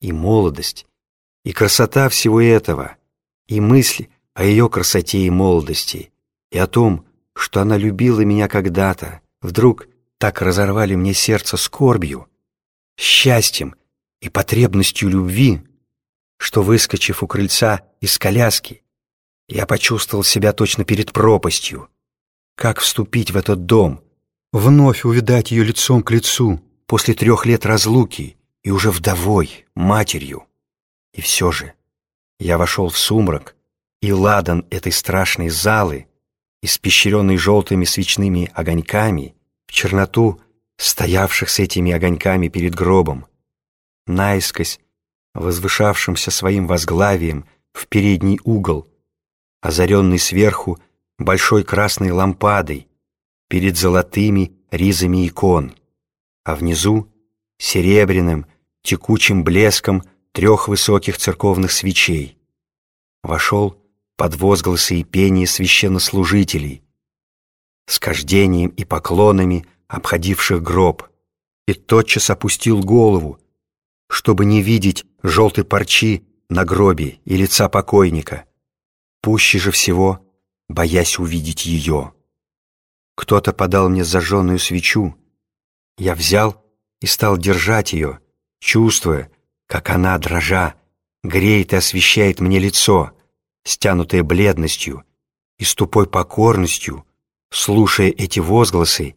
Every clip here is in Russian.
и молодость, и красота всего этого, и мысль о ее красоте и молодости, и о том, что она любила меня когда-то, вдруг так разорвали мне сердце скорбью, счастьем и потребностью любви, что, выскочив у крыльца из коляски, я почувствовал себя точно перед пропастью. Как вступить в этот дом, вновь увидать ее лицом к лицу после трех лет разлуки и уже вдовой, матерью. И все же я вошел в сумрак, и ладан этой страшной залы, испещренный желтыми свечными огоньками, в черноту стоявших с этими огоньками перед гробом, наискось возвышавшимся своим возглавием в передний угол, озаренный сверху большой красной лампадой перед золотыми ризами икон, а внизу серебряным текучим блеском трех высоких церковных свечей. Вошел под возгласы и пение священнослужителей, с кождением и поклонами обходивших гроб, и тотчас опустил голову, чтобы не видеть желтой парчи на гробе и лица покойника, пуще же всего боясь увидеть ее. Кто-то подал мне зажженную свечу, я взял и стал держать ее, чувствуя, как она, дрожа, греет и освещает мне лицо, стянутое бледностью и с тупой покорностью, слушая эти возгласы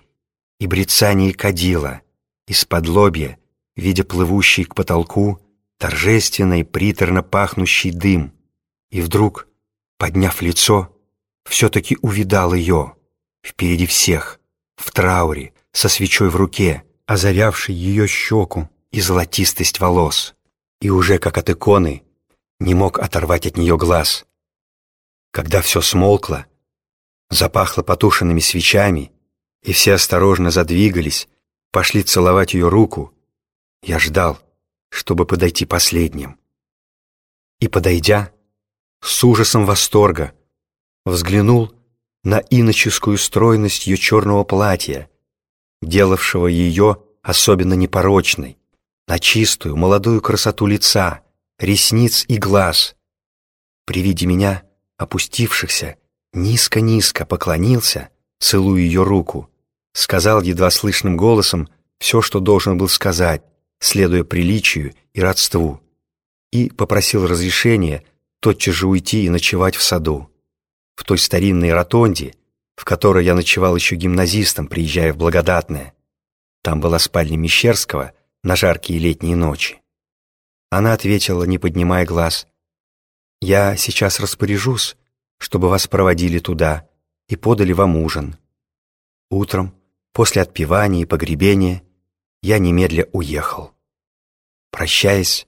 и брецание кадила, из-под лобья, видя плывущий к потолку торжественный приторно пахнущий дым, и вдруг, подняв лицо, все-таки увидал ее, впереди всех, в трауре, со свечой в руке, озарявшей ее щеку и золотистость волос, и уже, как от иконы, не мог оторвать от нее глаз. Когда все смолкло, запахло потушенными свечами, и все осторожно задвигались, пошли целовать ее руку, я ждал, чтобы подойти последним. И, подойдя, с ужасом восторга, взглянул на иноческую стройность ее черного платья, делавшего ее особенно непорочной, на чистую, молодую красоту лица, ресниц и глаз. При виде меня, опустившихся, низко-низко поклонился, целуя ее руку, сказал едва слышным голосом все, что должен был сказать, следуя приличию и родству, и попросил разрешения тотчас же уйти и ночевать в саду в той старинной ротонде, в которой я ночевал еще гимназистом, приезжая в Благодатное. Там была спальня Мещерского на жаркие летние ночи. Она ответила, не поднимая глаз, «Я сейчас распоряжусь, чтобы вас проводили туда и подали вам ужин. Утром, после отпевания и погребения, я немедля уехал. Прощаясь,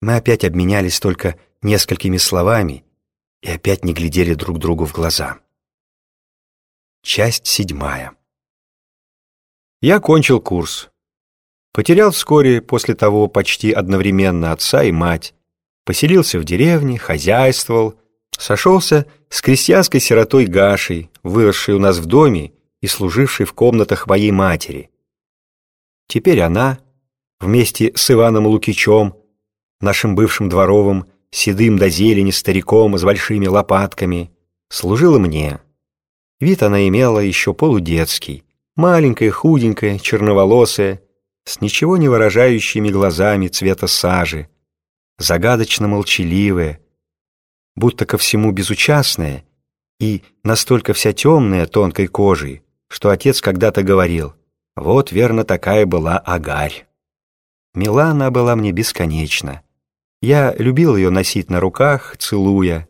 мы опять обменялись только несколькими словами и опять не глядели друг другу в глаза. Часть седьмая. Я кончил курс. Потерял вскоре после того почти одновременно отца и мать, поселился в деревне, хозяйствовал, сошелся с крестьянской сиротой Гашей, выросшей у нас в доме и служившей в комнатах моей матери. Теперь она, вместе с Иваном Лукичем, нашим бывшим дворовым, седым до зелени стариком с большими лопатками, служила мне. Вид она имела еще полудетский, маленькая, худенькая, черноволосая, с ничего не выражающими глазами цвета сажи, загадочно молчаливая, будто ко всему безучастная и настолько вся темная тонкой кожей, что отец когда-то говорил, вот верно такая была Агарь. Мила она была мне бесконечно. Я любил ее носить на руках, целуя.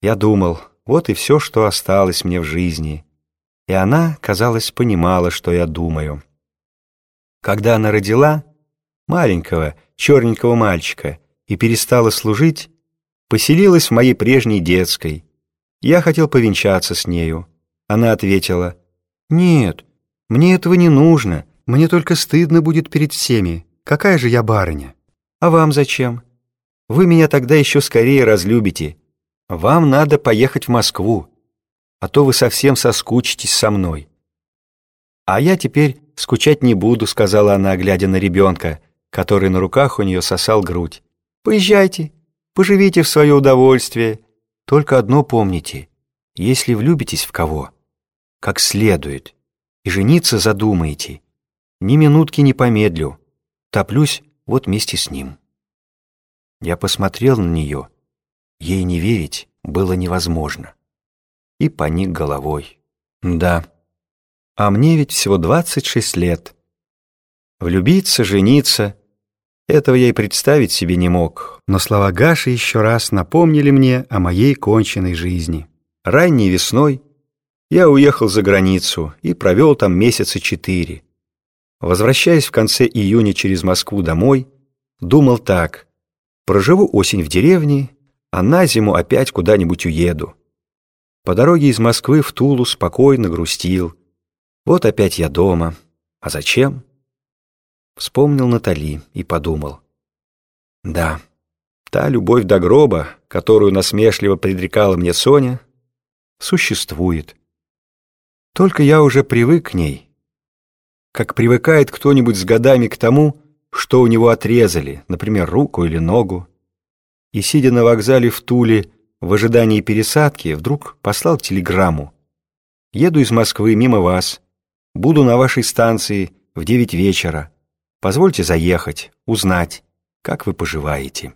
Я думал, вот и все, что осталось мне в жизни. И она, казалось, понимала, что я думаю. Когда она родила маленького, черненького мальчика и перестала служить, поселилась в моей прежней детской. Я хотел повенчаться с нею. Она ответила, «Нет, мне этого не нужно, мне только стыдно будет перед всеми. Какая же я барыня? А вам зачем?» Вы меня тогда еще скорее разлюбите. Вам надо поехать в Москву, а то вы совсем соскучитесь со мной. А я теперь скучать не буду, сказала она, глядя на ребенка, который на руках у нее сосал грудь. «Поезжайте, поживите в свое удовольствие. Только одно помните, если влюбитесь в кого, как следует, и жениться задумаете, ни минутки не помедлю, топлюсь вот вместе с ним». Я посмотрел на нее, ей не верить было невозможно, и поник головой. Да, а мне ведь всего двадцать шесть лет. Влюбиться, жениться — этого я и представить себе не мог. Но слова Гаши еще раз напомнили мне о моей конченной жизни. Ранней весной я уехал за границу и провел там месяца четыре. Возвращаясь в конце июня через Москву домой, думал так. Проживу осень в деревне, а на зиму опять куда-нибудь уеду. По дороге из Москвы в Тулу спокойно грустил. Вот опять я дома. А зачем? Вспомнил Натали и подумал. Да, та любовь до гроба, которую насмешливо предрекала мне Соня, существует. Только я уже привык к ней. Как привыкает кто-нибудь с годами к тому, что у него отрезали, например, руку или ногу. И, сидя на вокзале в Туле, в ожидании пересадки, вдруг послал телеграмму. «Еду из Москвы мимо вас. Буду на вашей станции в девять вечера. Позвольте заехать, узнать, как вы поживаете».